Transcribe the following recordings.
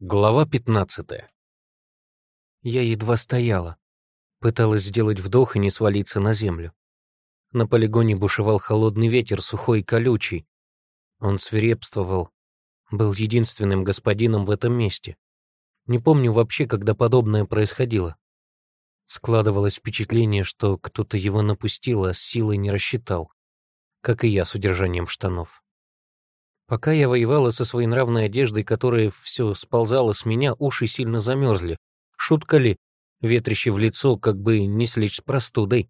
Глава 15. Я едва стояла. Пыталась сделать вдох и не свалиться на землю. На полигоне бушевал холодный ветер, сухой и колючий. Он свирепствовал, был единственным господином в этом месте. Не помню вообще, когда подобное происходило. Складывалось впечатление, что кто-то его напустил, а с силой не рассчитал, как и я с удержанием штанов. Пока я воевала со своей нравной одеждой, которая все сползала с меня, уши сильно замерзли. Шутка ли? Ветрище в лицо, как бы не слечь с простудой.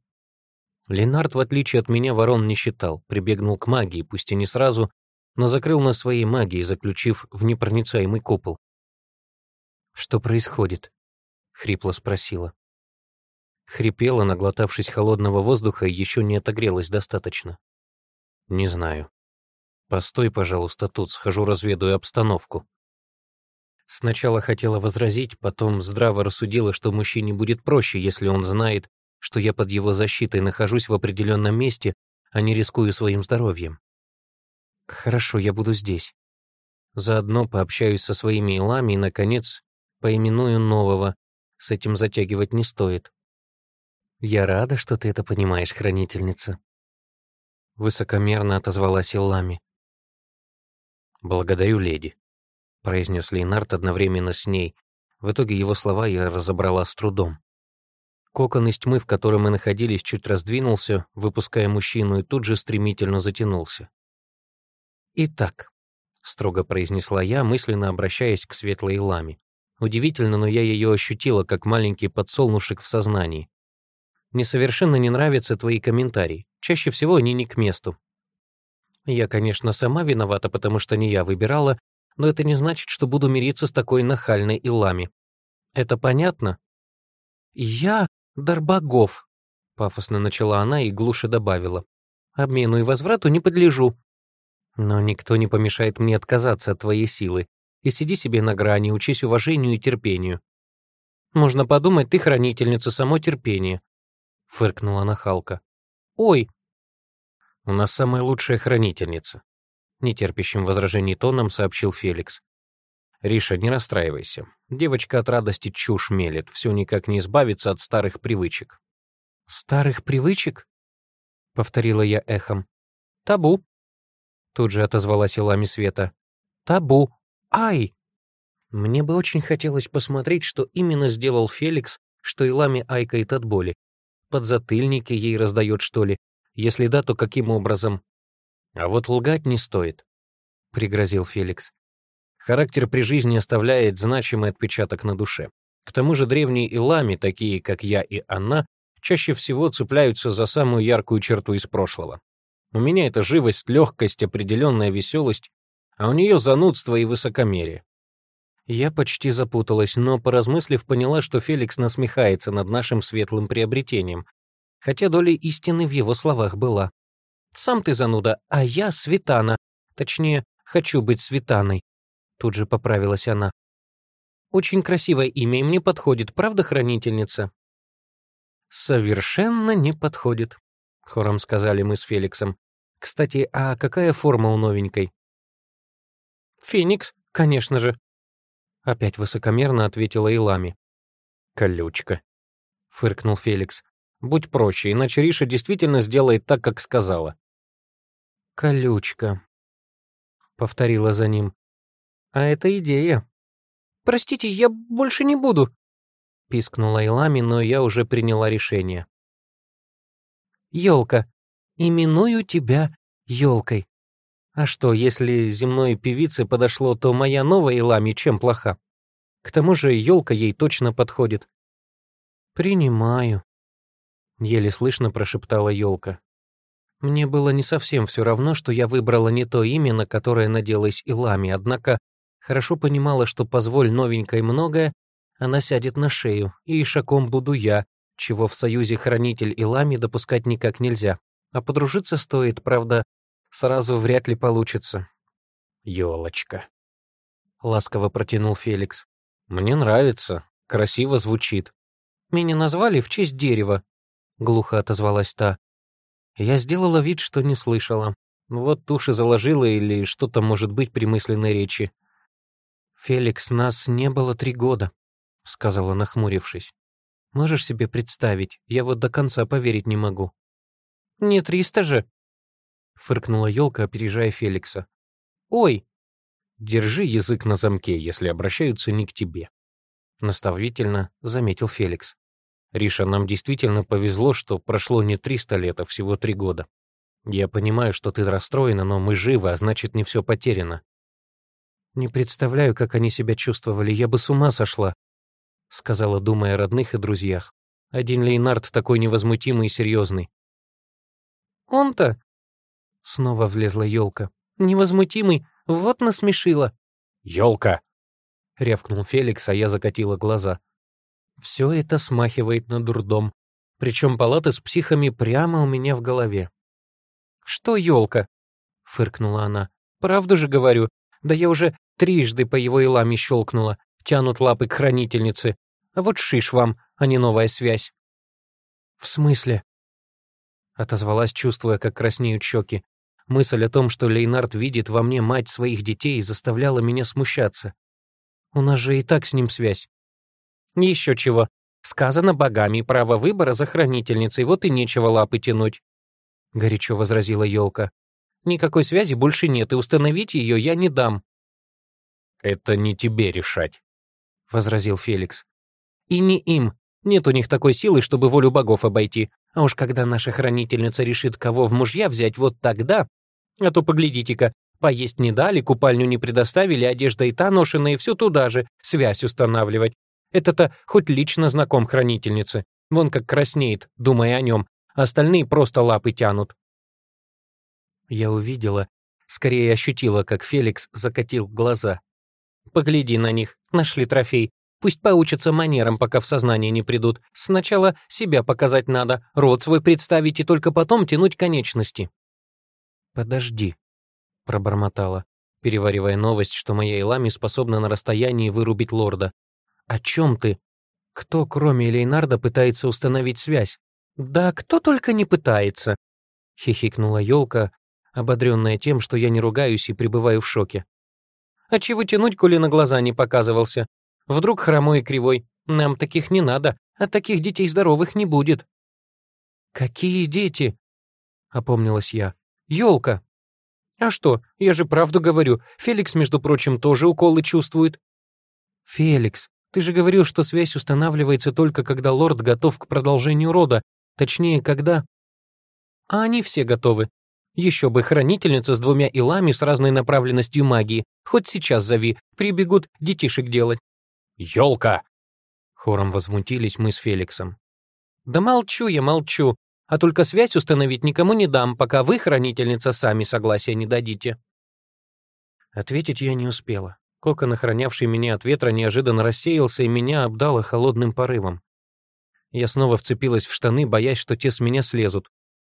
Ленард, в отличие от меня, ворон не считал, прибегнул к магии, пусть и не сразу, но закрыл нас своей магией, заключив в непроницаемый купол. «Что происходит?» — хрипло спросила. Хрипела, наглотавшись холодного воздуха, еще не отогрелась достаточно. «Не знаю», «Постой, пожалуйста, тут, схожу разведаю обстановку». Сначала хотела возразить, потом здраво рассудила, что мужчине будет проще, если он знает, что я под его защитой нахожусь в определенном месте, а не рискую своим здоровьем. «Хорошо, я буду здесь. Заодно пообщаюсь со своими илами и, наконец, поименую нового. С этим затягивать не стоит». «Я рада, что ты это понимаешь, хранительница», — высокомерно отозвалась Иллами. «Благодарю, леди», — произнес Лейнард одновременно с ней. В итоге его слова я разобрала с трудом. Кокон из тьмы, в котором мы находились, чуть раздвинулся, выпуская мужчину, и тут же стремительно затянулся. «Итак», — строго произнесла я, мысленно обращаясь к светлой ламе. Удивительно, но я ее ощутила, как маленький подсолнушек в сознании. «Мне совершенно не нравятся твои комментарии. Чаще всего они не к месту. Я, конечно, сама виновата, потому что не я выбирала, но это не значит, что буду мириться с такой нахальной Илами. Это понятно? Я дар богов, пафосно начала она и глуше добавила. Обмену и возврату не подлежу. Но никто не помешает мне отказаться от твоей силы. И сиди себе на грани, учись уважению и терпению. Можно подумать, ты хранительница само терпение, фыркнула нахалка. Ой, у нас самая лучшая хранительница», — нетерпящим возражений тоном сообщил Феликс. «Риша, не расстраивайся. Девочка от радости чушь мелет, все никак не избавится от старых привычек». «Старых привычек?» — повторила я эхом. «Табу», — тут же отозвалась Илами Света. «Табу. Ай!» Мне бы очень хотелось посмотреть, что именно сделал Феликс, что Илами айкает от боли. Подзатыльники ей раздает, что ли, если да, то каким образом? А вот лгать не стоит, — пригрозил Феликс. Характер при жизни оставляет значимый отпечаток на душе. К тому же древние илами, такие как я и она, чаще всего цепляются за самую яркую черту из прошлого. У меня это живость, легкость, определенная веселость, а у нее занудство и высокомерие. Я почти запуталась, но, поразмыслив, поняла, что Феликс насмехается над нашим светлым приобретением, хотя доля истины в его словах была. «Сам ты зануда, а я Светана. Точнее, хочу быть Светаной», — тут же поправилась она. «Очень красивое имя и мне подходит, правда, хранительница?» «Совершенно не подходит», — хором сказали мы с Феликсом. «Кстати, а какая форма у новенькой?» «Феникс, конечно же», — опять высокомерно ответила Илами. «Колючка», — фыркнул Феликс. Будь проще, иначе Риша действительно сделает так, как сказала. «Колючка», — повторила за ним. «А это идея». «Простите, я больше не буду», — пискнула Илами, но я уже приняла решение. «Елка, именую тебя елкой. А что, если земной певице подошло, то моя новая Илами чем плоха? К тому же елка ей точно подходит». «Принимаю», — еле слышно прошептала елка. Мне было не совсем все равно, что я выбрала не то имя, на которое наделась Илами, однако хорошо понимала, что позволь новенькой многое, она сядет на шею, и ишаком буду я, чего в союзе хранитель Илами допускать никак нельзя. А подружиться стоит, правда, сразу вряд ли получится. Ёлочка. Ласково протянул Феликс. Мне нравится, красиво звучит. Меня назвали в честь дерева, — глухо отозвалась та. Я сделала вид, что не слышала. Вот уши заложила или что-то может быть при мысленной речи. «Феликс, нас не было три года», — сказала, нахмурившись. «Можешь себе представить? Я вот до конца поверить не могу». «Не триста же», — фыркнула елка, опережая Феликса. «Ой!» «Держи язык на замке, если обращаются не к тебе», — наставительно заметил Феликс. «Риша, нам действительно повезло, что прошло не триста лет, а всего три года. Я понимаю, что ты расстроена, но мы живы, а значит, не все потеряно. Не представляю, как они себя чувствовали, я бы с ума сошла, сказала, думая о родных и друзьях. Один Лейнард такой невозмутимый и серьезный. Он-то, снова влезла елка, невозмутимый, вот насмешила. Елка! рявкнул Феликс, а я закатила глаза. Все это смахивает на дурдом. Причем палаты с психами прямо у меня в голове. «Что елка?» — фыркнула она. «Правду же говорю. Да я уже трижды по его илами щелкнула. Тянут лапы к хранительнице. А вот шиш вам, а не новая связь». «В смысле?» Отозвалась, чувствуя, как краснеют щеки. Мысль о том, что Лейнард видит во мне мать своих детей, заставляла меня смущаться. У нас же и так с ним связь. Еще чего. Сказано богами, право выбора за хранительницей, вот и нечего лапы тянуть горячо возразила елка. Никакой связи больше нет, и установить ее я не дам. Это не тебе решать, возразил Феликс. И не им. Нет у них такой силы, чтобы волю богов обойти. А уж когда наша хранительница решит, кого в мужья взять, вот тогда... А то поглядите-ка, поесть не дали, купальню не предоставили, одежда и та ношеная, все туда же, связь устанавливать. Это-то хоть лично знаком хранительницы. Вон как краснеет, думая о нем, остальные просто лапы тянут. Я увидела, скорее ощутила, как Феликс закатил глаза. «Погляди на них, нашли трофей. Пусть поучатся манерам, пока в сознание не придут. Сначала себя показать надо, рот свой представить и только потом тянуть конечности». «Подожди», — пробормотала, переваривая новость, что моя Илами способна на расстоянии вырубить лорда. «О чем ты? Кто, кроме Лейнарда, пытается установить связь?» «Да кто только не пытается», — хихикнула елка, ободренная тем, что я не ругаюсь и пребываю в шоке. «А чего тянуть, коли на глаза не показывался? Вдруг хромой и кривой? Нам таких не надо, а таких детей здоровых не будет». «Какие дети?» — опомнилась я. «Елка!» «А что, я же правду говорю. Феликс, между прочим, тоже уколы чувствует». «Феликс, ты же говорил, что связь устанавливается только когда лорд готов к продолжению рода, Точнее, когда... А они все готовы. Еще бы хранительница с двумя илами с разной направленностью магии. Хоть сейчас зови, прибегут детишек делать. «Елка!» Хором возмутились мы с Феликсом. «Да молчу я, молчу. А только связь установить никому не дам, пока вы, хранительница, сами согласия не дадите». Ответить я не успела. Кокон, охранявший меня от ветра, неожиданно рассеялся, и меня обдало холодным порывом. Я снова вцепилась в штаны, боясь, что те с меня слезут.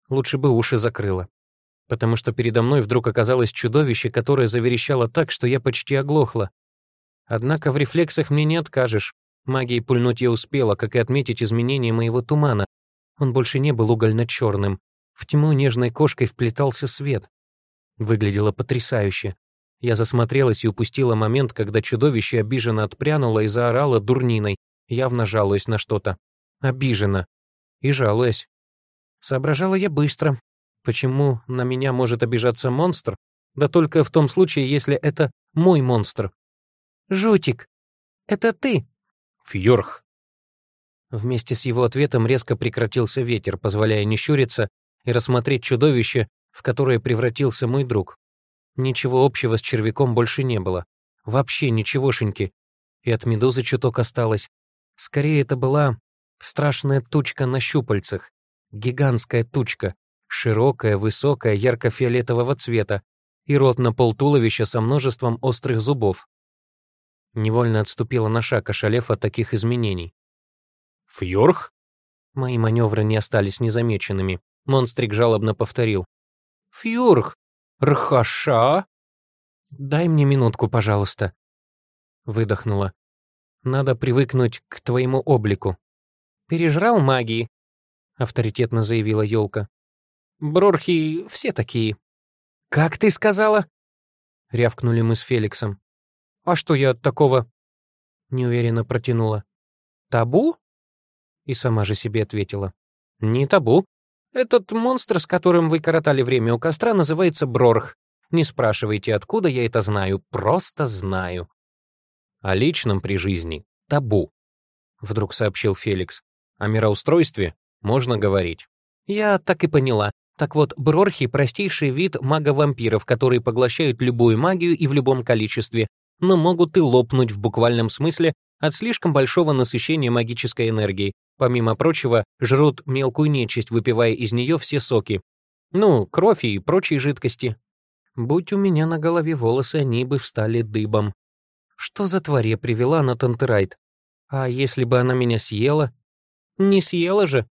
Лучше бы уши закрыла. Потому что передо мной вдруг оказалось чудовище, которое заверещало так, что я почти оглохла. Однако в рефлексах мне не откажешь. Магией пульнуть я успела, как и отметить изменение моего тумана. Он больше не был угольно-черным. В тьму нежной кошкой вплетался свет. Выглядело потрясающе. Я засмотрелась и упустила момент, когда чудовище обиженно отпрянуло и заорало дурниной, явно жалуясь на что-то обижена и жалуясь. Соображала я быстро. Почему на меня может обижаться монстр? Да только в том случае, если это мой монстр. «Жутик, это ты?» «Фьорх». Вместе с его ответом резко прекратился ветер, позволяя не щуриться и рассмотреть чудовище, в которое превратился мой друг. Ничего общего с червяком больше не было. Вообще ничегошеньки. И от медузы чуток осталось. Скорее, это была Страшная тучка на щупальцах. Гигантская тучка. Широкая, высокая, ярко-фиолетового цвета. И рот на полтуловища со множеством острых зубов. Невольно отступила на шаг, ошалев от таких изменений. «Фьорх?» Мои маневры не остались незамеченными. Монстрик жалобно повторил. «Фьорх! Рхаша!» «Дай мне минутку, пожалуйста», — выдохнула. «Надо привыкнуть к твоему облику». «Пережрал магии», — авторитетно заявила елка. «Брорхи все такие». «Как ты сказала?» — рявкнули мы с Феликсом. «А что я такого?» Неуверенно протянула. «Табу?» И сама же себе ответила. «Не табу. Этот монстр, с которым вы коротали время у костра, называется Брорх. Не спрашивайте, откуда я это знаю, просто знаю». «О личном при жизни табу», — вдруг сообщил Феликс. «О мироустройстве можно говорить». «Я так и поняла. Так вот, брорхи — простейший вид мага-вампиров, которые поглощают любую магию и в любом количестве, но могут и лопнуть в буквальном смысле от слишком большого насыщения магической энергией. Помимо прочего, жрут мелкую нечисть, выпивая из нее все соки. Ну, кровь и прочие жидкости. Будь у меня на голове волосы, они бы встали дыбом. Что за тварь я привела на Тантерайт? А если бы она меня съела? Не съела же,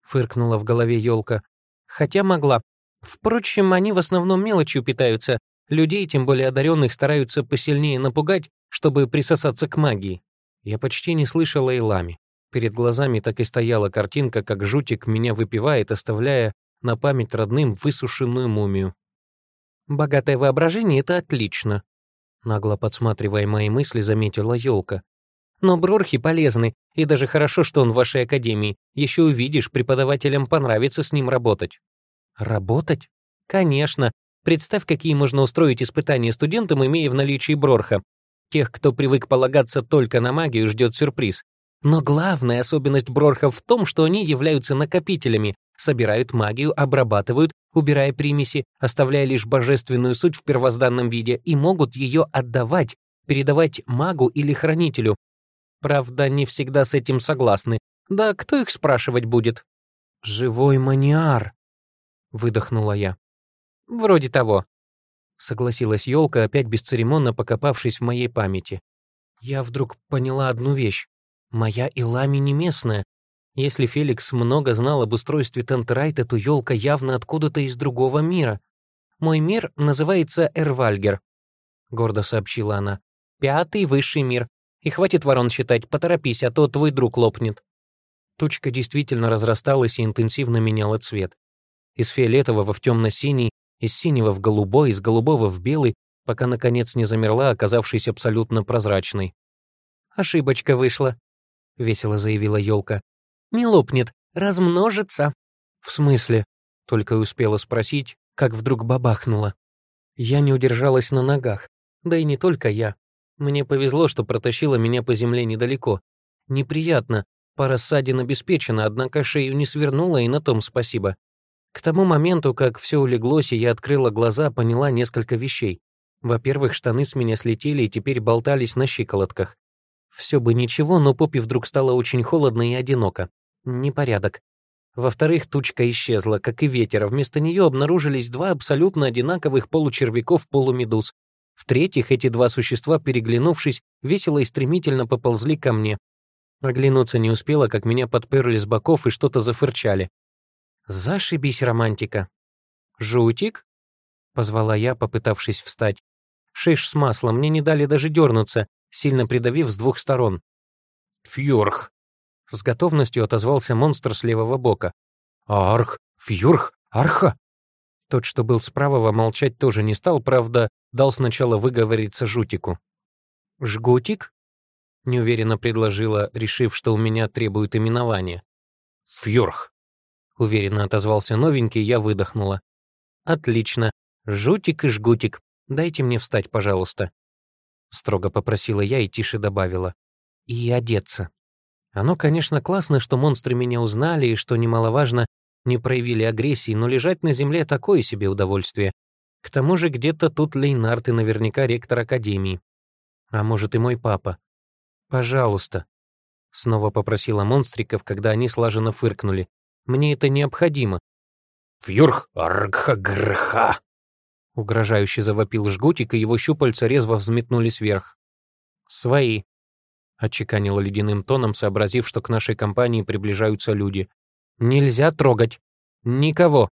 фыркнула в голове елка. Хотя могла. Впрочем, они в основном мелочью питаются. Людей, тем более одаренных, стараются посильнее напугать, чтобы присосаться к магии. Я почти не слышала Илами. Перед глазами так и стояла картинка, как жутик меня выпивает, оставляя на память родным высушенную мумию. «Богатое воображение — это отлично», — нагло подсматривая мои мысли, заметила елка. «Но брорхи полезны, и даже хорошо, что он в вашей академии. Еще увидишь, преподавателям понравится с ним работать». «Работать? Конечно. Представь, какие можно устроить испытания студентам, имея в наличии брорха. Тех, кто привык полагаться только на магию, ждет сюрприз. Но главная особенность брорхов в том, что они являются накопителями, собирают магию, обрабатывают, убирая примеси, оставляя лишь божественную суть в первозданном виде, и могут ее отдавать, передавать магу или хранителю. Правда, не всегда с этим согласны. Да кто их спрашивать будет? «Живой маниар», — выдохнула я. «Вроде того», согласилась елка, опять бесцеремонно покопавшись в моей памяти. Я вдруг поняла одну вещь. Моя Илами не местная. Если Феликс много знал об устройстве Тантерайта, то елка явно откуда-то из другого мира. Мой мир называется Эрвальгер, гордо сообщила она. Пятый высший мир. И хватит ворон считать, поторопись, а то твой друг лопнет. Тучка действительно разрасталась и интенсивно меняла цвет. Из фиолетового в темно-синий из синего в голубой, из голубого в белый, пока, наконец, не замерла, оказавшись абсолютно прозрачной. «Ошибочка вышла», — весело заявила елка. «Не лопнет, размножится». «В смысле?» — только успела спросить, как вдруг бабахнула. Я не удержалась на ногах, да и не только я. Мне повезло, что протащила меня по земле недалеко. Неприятно, пара ссадин обеспечена, однако шею не свернула, и на том спасибо. К тому моменту, как все улеглось, и я открыла глаза, поняла несколько вещей. Во-первых, штаны с меня слетели и теперь болтались на щиколотках. Все бы ничего, но попе вдруг стало очень холодно и одиноко. Непорядок. Во-вторых, тучка исчезла, как и ветер, а вместо нее обнаружились два абсолютно одинаковых получервяков-полумедуз. В-третьих, эти два существа, переглянувшись, весело и стремительно поползли ко мне. Оглянуться не успела, как меня подперли с боков и что-то зафырчали. Зашибись, романтика. Жутик? Позвала я, попытавшись встать. Шиш с маслом мне не дали даже дернуться, сильно придавив с двух сторон. Фьюрх! С готовностью отозвался монстр с левого бока. Арх! Фьюрх! Арха! Тот, что был с правого, молчать тоже не стал, правда, дал сначала выговориться жутику. «Жгутик?» — неуверенно предложила, решив, что у меня требует именования. «Фьюрх», — уверенно отозвался новенький, я выдохнула. «Отлично. Жутик и жгутик. Дайте мне встать, пожалуйста». Строго попросила я и тише добавила. «И одеться». Оно, конечно, классно, что монстры меня узнали и, что немаловажно, не проявили агрессии, но лежать на земле — такое себе удовольствие. К тому же где-то тут Лейнард и наверняка ректор Академии. А может, и мой папа. «Пожалуйста», — снова попросила монстриков, когда они слаженно фыркнули. Мне это необходимо. «Фьюрх аргха-грха!» Угрожающе завопил жгутик, и его щупальца резво взметнулись вверх. «Свои», — отчеканила ледяным тоном, сообразив, что к нашей компании приближаются люди. «Нельзя трогать. Никого».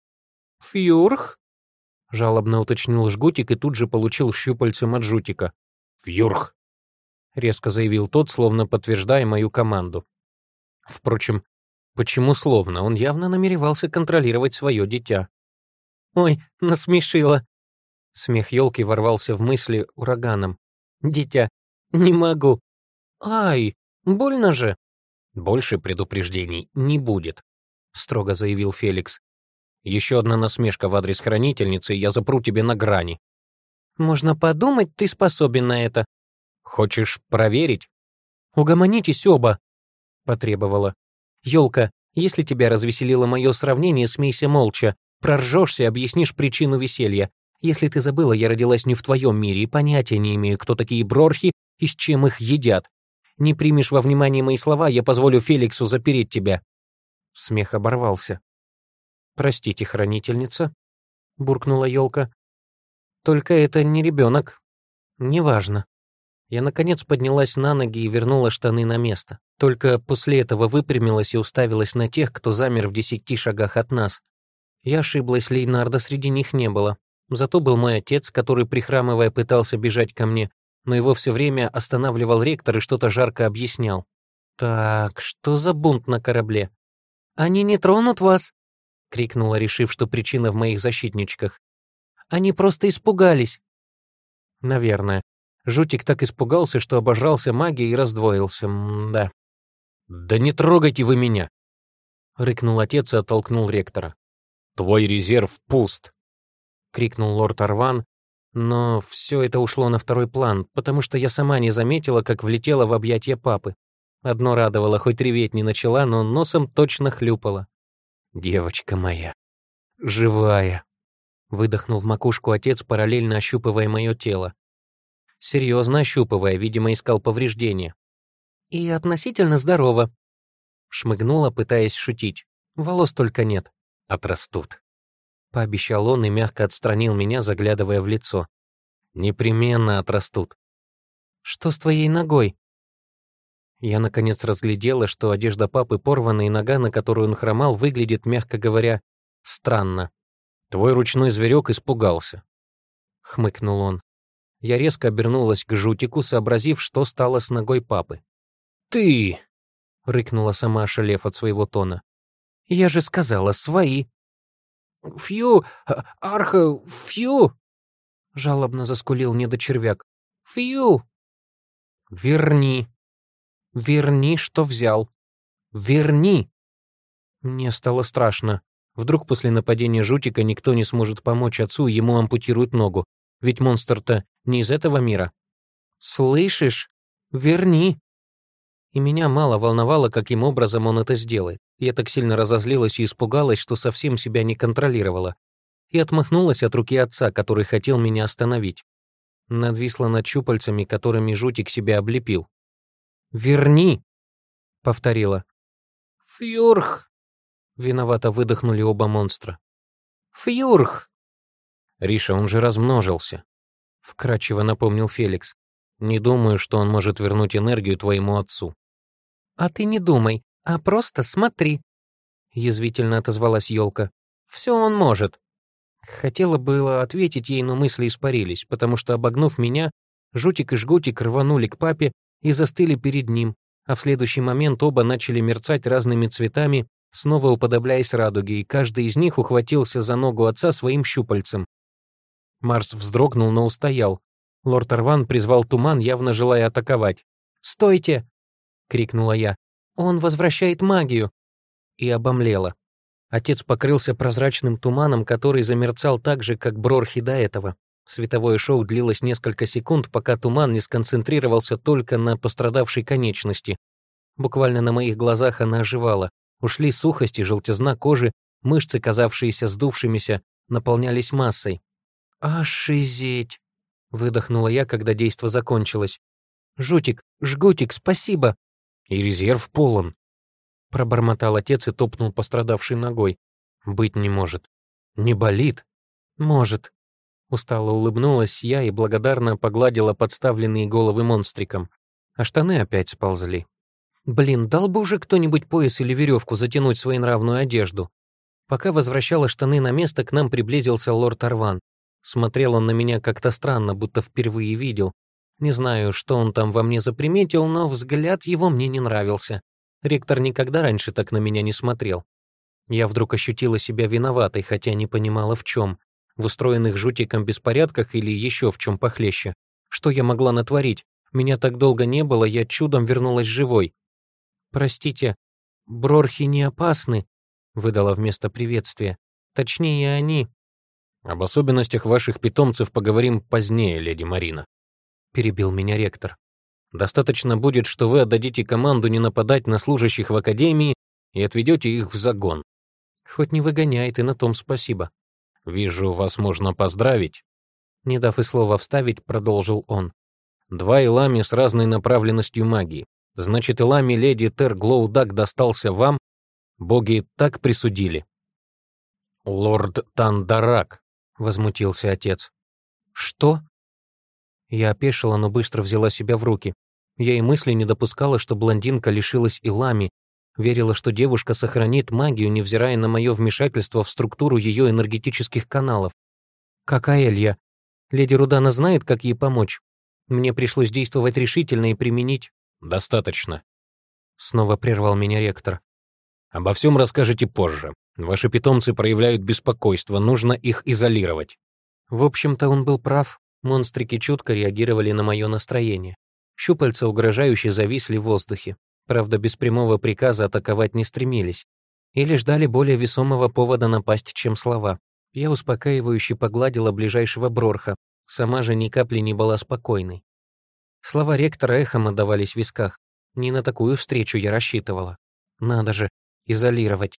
«Фьюрх?» — жалобно уточнил жгутик и тут же получил щупальцем от жутика. «Фьюрх!» — резко заявил тот, словно подтверждая мою команду. Впрочем, Почему словно? Он явно намеревался контролировать свое дитя. «Ой, насмешила!» Смех елки ворвался в мысли ураганом. «Дитя, Не могу. Ай, больно же. Больше предупреждений не будет, строго заявил Феликс. Еще одна насмешка в адрес хранительницы, и я запру тебе на грани. Можно подумать, ты способен на это. Хочешь проверить? Угомонитесь оба, потребовала. Ёлка, если тебя развеселило мое сравнение, смейся молча. Проржешься, объяснишь причину веселья. Если ты забыла, я родилась не в твоем мире и понятия не имею, кто такие брорхи и с чем их едят. Не примешь во внимание мои слова, я позволю Феликсу запереть тебя». Смех оборвался. «Простите, хранительница», — буркнула елка. «Только это не ребенок. Неважно». Я, наконец, поднялась на ноги и вернула штаны на место. Только после этого выпрямилась и уставилась на тех, кто замер в десяти шагах от нас. Я ошиблась, Лейнарда среди них не было. Зато был мой отец, который, прихрамывая, пытался бежать ко мне, но его все время останавливал ректор и что-то жарко объяснял. «Так, что за бунт на корабле?» «Они не тронут вас!» — крикнула, решив, что причина в моих защитничках. «Они просто испугались!» «Наверное. Жутик так испугался, что обожрался магией и раздвоился. М да. «Да не трогайте вы меня!» — рыкнул отец и оттолкнул ректора. «Твой резерв пуст!» — крикнул лорд Арван, но все это ушло на второй план, потому что я сама не заметила, как влетела в объятия папы. Одно радовало, хоть реветь не начала, но носом точно хлюпала. «Девочка моя, живая!» — выдохнул в макушку отец, параллельно ощупывая мое тело. Серьезно ощупывая, видимо, искал повреждения. «И относительно здорово», — шмыгнула, пытаясь шутить. «Волос только нет. Отрастут» пообещал он и мягко отстранил меня, заглядывая в лицо. Непременно отрастут. Что с твоей ногой? Я наконец разглядела, что одежда папы порвана, и нога, на которую он хромал, выглядит, мягко говоря, странно. Твой ручной зверек испугался. Хмыкнул он. Я резко обернулась к жутику, сообразив, что стало с ногой папы. «Ты!» — рыкнула сама, ошалев от своего тона. «Я же сказала, свои!» «Фью! Арха! Фью!» — жалобно заскулил недочервяк. «Фью!» «Верни! Верни, что взял! Верни!» Мне стало страшно. Вдруг после нападения жутика никто не сможет помочь отцу, ему ампутируют ногу. Ведь монстр-то не из этого мира. «Слышишь? Верни!» И меня мало волновало, каким образом он это сделает. Я так сильно разозлилась и испугалась, что совсем себя не контролировала. И отмахнулась от руки отца, который хотел меня остановить. Надвисла над щупальцами, которыми жутик себя облепил. «Верни!» — повторила. «Фьюрх!» — виновато выдохнули оба монстра. «Фьюрх!» «Риша, он же размножился», — вкратчиво напомнил Феликс. «Не думаю, что он может вернуть энергию твоему отцу». «А ты не думай а просто смотри», — язвительно отозвалась елка. «Все он может». Хотела было ответить ей, но мысли испарились, потому что, обогнув меня, Жутик и Жгутик рванули к папе и застыли перед ним, а в следующий момент оба начали мерцать разными цветами, снова уподобляясь радуге, и каждый из них ухватился за ногу отца своим щупальцем. Марс вздрогнул, но устоял. Лорд Арван призвал туман, явно желая атаковать. «Стойте!» — крикнула я. Он возвращает магию!» И обомлела. Отец покрылся прозрачным туманом, который замерцал так же, как Брорхи до этого. Световое шоу длилось несколько секунд, пока туман не сконцентрировался только на пострадавшей конечности. Буквально на моих глазах она оживала. Ушли сухость и желтизна кожи, мышцы, казавшиеся сдувшимися, наполнялись массой. «Ошизеть!» — выдохнула я, когда действо закончилось. «Жутик, жгутик, спасибо!» И резерв полон. Пробормотал отец и топнул пострадавшей ногой. Быть не может. Не болит? Может. Устало улыбнулась я и благодарно погладила подставленные головы монстриком. А штаны опять сползли. Блин, дал бы уже кто-нибудь пояс или веревку затянуть своенравную одежду. Пока возвращала штаны на место, к нам приблизился лорд Арван. Смотрел он на меня как-то странно, будто впервые видел, не знаю, что он там во мне заприметил, но взгляд его мне не нравился. Ректор никогда раньше так на меня не смотрел. Я вдруг ощутила себя виноватой, хотя не понимала в чем. В устроенных жутиком беспорядках или еще в чем похлеще. Что я могла натворить? Меня так долго не было, я чудом вернулась живой. Простите, брорхи не опасны, выдала вместо приветствия. Точнее, они. Об особенностях ваших питомцев поговорим позднее, леди Марина, перебил меня ректор. Достаточно будет, что вы отдадите команду не нападать на служащих в академии и отведете их в загон. Хоть не выгоняет, и на том спасибо. Вижу, вас можно поздравить. Не дав и слова вставить, продолжил он. Два Илами с разной направленностью магии. Значит, Илами леди Тер Глоудак достался вам? Боги так присудили. Лорд Тандарак, возмутился отец. Что? Я опешила, но быстро взяла себя в руки. Я и мысли не допускала, что блондинка лишилась Илами, верила, что девушка сохранит магию, невзирая на мое вмешательство в структуру ее энергетических каналов. Как Аэлья. Леди Рудана знает, как ей помочь. Мне пришлось действовать решительно и применить. «Достаточно», — снова прервал меня ректор. «Обо всем расскажете позже. Ваши питомцы проявляют беспокойство, нужно их изолировать». В общем-то, он был прав. Монстрики чутко реагировали на мое настроение. Щупальца угрожающе зависли в воздухе. Правда, без прямого приказа атаковать не стремились. Или ждали более весомого повода напасть, чем слова. Я успокаивающе погладила ближайшего Брорха. Сама же ни капли не была спокойной. Слова ректора эхом отдавались в висках. Не на такую встречу я рассчитывала. Надо же, изолировать.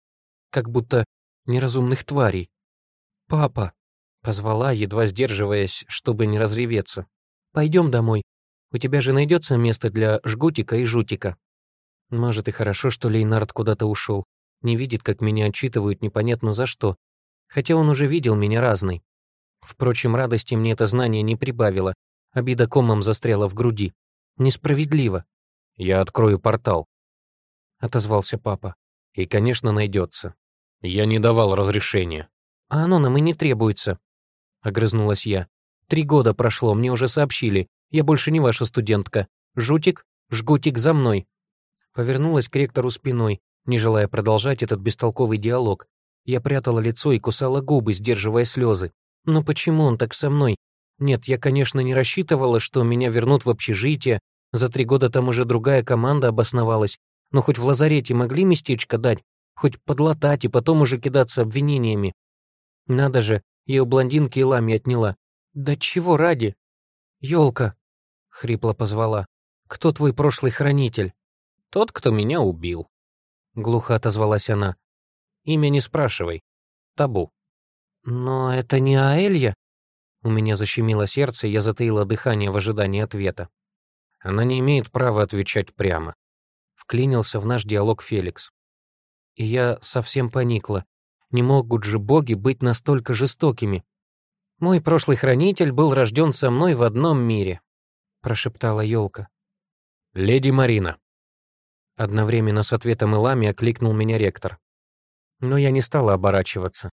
Как будто неразумных тварей. «Папа!» Позвала, едва сдерживаясь, чтобы не разреветься. «Пойдем домой. У тебя же найдется место для жгутика и жутика». Может, и хорошо, что Лейнард куда-то ушел. Не видит, как меня отчитывают непонятно за что. Хотя он уже видел меня разной. Впрочем, радости мне это знание не прибавило. Обида комом застряла в груди. Несправедливо. «Я открою портал», — отозвался папа. «И, конечно, найдется. Я не давал разрешения». «А оно нам и не требуется», — огрызнулась я. «Три года прошло, мне уже сообщили. Я больше не ваша студентка. Жутик, жгутик за мной». Повернулась к ректору спиной, не желая продолжать этот бестолковый диалог. Я прятала лицо и кусала губы, сдерживая слезы. Но почему он так со мной? Нет, я, конечно, не рассчитывала, что меня вернут в общежитие. За три года там уже другая команда обосновалась. Но хоть в лазарете могли местечко дать, хоть подлатать и потом уже кидаться обвинениями. Надо же, я у блондинки и лами отняла. Да чего ради? Ёлка, хрипло позвала. Кто твой прошлый хранитель? Тот, кто меня убил. Глухо отозвалась она. Имя не спрашивай. Табу. Но это не Аэлья? У меня защемило сердце, и я затаила дыхание в ожидании ответа. Она не имеет права отвечать прямо. Вклинился в наш диалог Феликс. И я совсем поникла. Не могут же боги быть настолько жестокими. Мой прошлый хранитель был рожден со мной в одном мире, прошептала елка. Леди Марина. Одновременно с ответом Илами окликнул меня ректор. Но я не стала оборачиваться.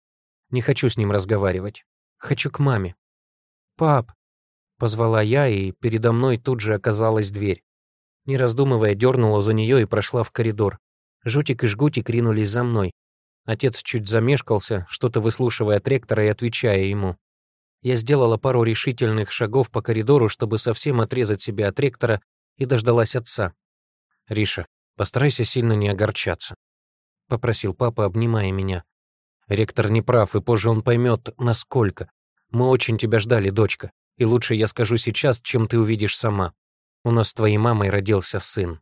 Не хочу с ним разговаривать. Хочу к маме. «Пап!» — позвала я, и передо мной тут же оказалась дверь. Не раздумывая, дернула за нее и прошла в коридор. Жутик и Жгутик ринулись за мной. Отец чуть замешкался, что-то выслушивая от ректора и отвечая ему. Я сделала пару решительных шагов по коридору, чтобы совсем отрезать себя от ректора, и дождалась отца. «Риша, постарайся сильно не огорчаться», — попросил папа, обнимая меня. «Ректор не прав, и позже он поймет, насколько. Мы очень тебя ждали, дочка, и лучше я скажу сейчас, чем ты увидишь сама. У нас с твоей мамой родился сын».